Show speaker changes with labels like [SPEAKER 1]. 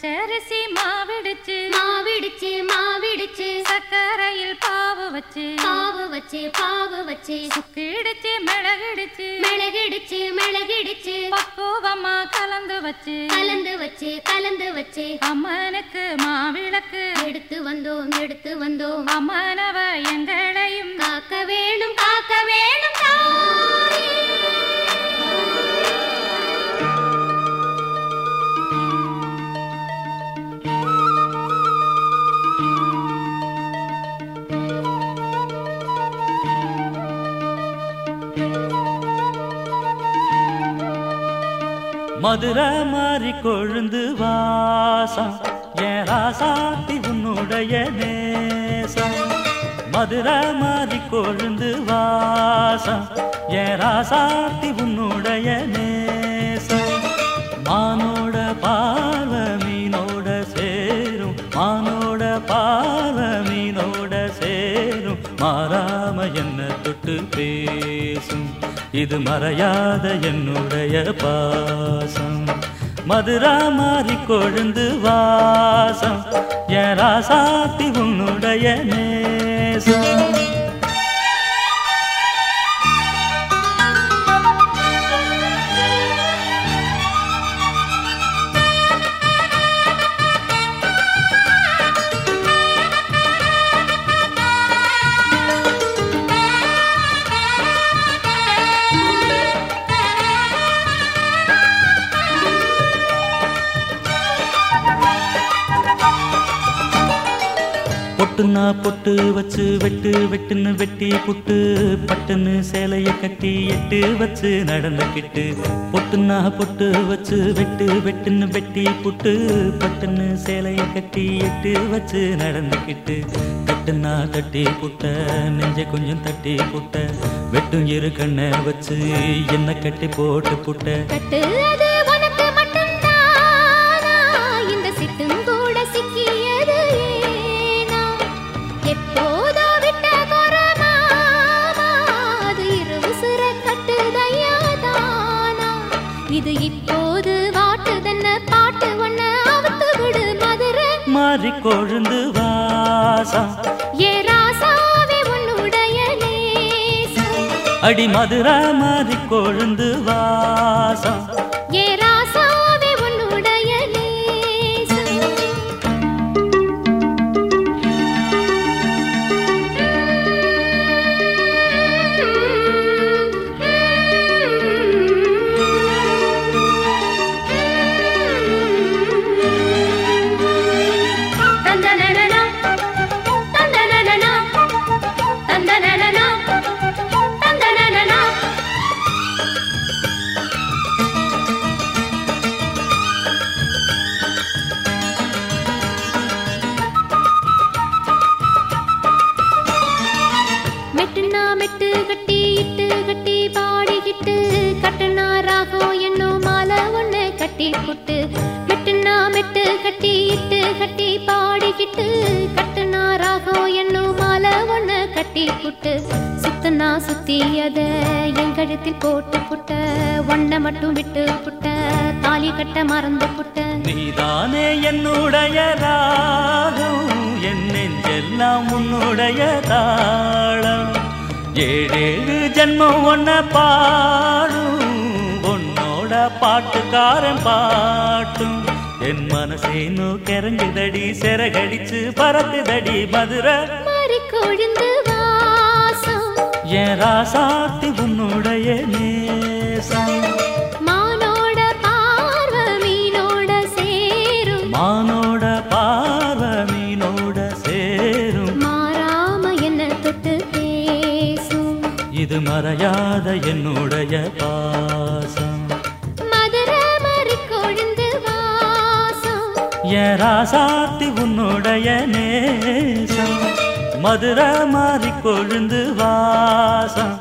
[SPEAKER 1] பச்சரிசி மாவிடுச்சு
[SPEAKER 2] மாவிடுச்சு மாவிடுச்சு.
[SPEAKER 1] சக்கரையில் பாவு வச்சு
[SPEAKER 2] பாவு வச்சு பாவு வச்சு.
[SPEAKER 1] சுக்கிடுச்சு மிளகிடுச்சு
[SPEAKER 2] மிளகிடுச்சு மிளகிடுச்சு.
[SPEAKER 1] பக்குவமா கலந்து வச்சு
[SPEAKER 2] கலந்து வச்சு கலந்து வச்சு.
[SPEAKER 1] அம்மனுக்கு மாவிளக்கு.
[SPEAKER 2] எடுத்து வந்தோம் எடுத்து வந்தோம்.
[SPEAKER 1] அம்மனவ எங்களையும்
[SPEAKER 2] காக்க வேணும் காக்க வேணும்
[SPEAKER 3] மதுரை மாறி கொழுந்து வாசம் என் ராசாத்தி உன்னுடைய நேசம் மதுரை மாறி கொழுந்து வாசம் என் ராசாத்தி உன்னுடைய நேசம் மானோட பார்வ மீனோட சேரும். மானோட பார்வ மீனோட சேரும். மாறாம என்ன தொட்டு பேசும்? இது மறையாத என்னுடைய பாசம். மதுரா மாறி கொழுந்து வாசம். என் ராசாத்தி உன்னுடைய நே பொட்டுன்னா பொட்டு வச்சு வெட்டு வெட்டுன்னு வெட்டி புட்டு பட்டுன்னு சேலைய கட்டி எட்டு வச்சு நடந்துக்கிட்டு பொட்டுன்னா பொட்டு வச்சு வெட்டு வெட்டுன்னு வெட்டி புட்டு பட்டுன்னு சேலைய கட்டி எட்டு வச்சு நடந்துக்கிட்டு கட்டுனா தட்டி புட்ட நெஞ்ச கொஞ்சம் தட்டி புட்ட. வெட்டும் இரு கண்ணை வச்சு என்ன கட்டி போட்டு புட்ட.
[SPEAKER 2] இது இப்போது வாட்டுதன்ன பாட்டு ஒண்ணு அவுத்து விடு மதுரை.
[SPEAKER 3] மாறி கொழுந்து வாசம்
[SPEAKER 2] ஏ ராசாவே உன்னுடைய
[SPEAKER 3] அடி மதுரா மாறி கொழுந்து வாசம்
[SPEAKER 2] ஏ புட்டு மெட்டுனா மெட்டு கட்டி இட்டு கட்டி பாடிக்கிட்டு கட்டுனா ராகம் என்னும் மாலை ஒண்ணு கட்டி புட்டு. சுத்தனா சுத்தி அத என் கழுத்தில் போட்டு புட்ட ஒன்ன மட்டும் விட்டு புட்ட தாலி கட்ட மறந்து புட்ட.
[SPEAKER 3] நீதானே என்னுடைய ராகம் என் நெஞ்செல்லாம் உன்னுடைய தாளம். ஏழேழு ஜென்மம் ஒன்ன பாடும் உன்னோட பாட்டுக்காரன் பாட்டும். என் மனசேனு கிறங்குதடி சிறகடிச்சு பறக்குதடி மதுரை.
[SPEAKER 2] கொழுந்து வாசம்.
[SPEAKER 3] என் ராசாத்தி உன்னுடைய நேசம்.
[SPEAKER 2] மானோட பார்வ மீனோட சேரும்.
[SPEAKER 3] மானோட பார்வ மீனோட சேரும்.
[SPEAKER 2] மாறாம என்ன தொட்டு பேசும்.
[SPEAKER 3] இது மறையாத என்னுடைய பாசம். என் ராசாத்தி உன்னுடைய நேசம். மதுரை மாறி கொழுந்து வாசம்.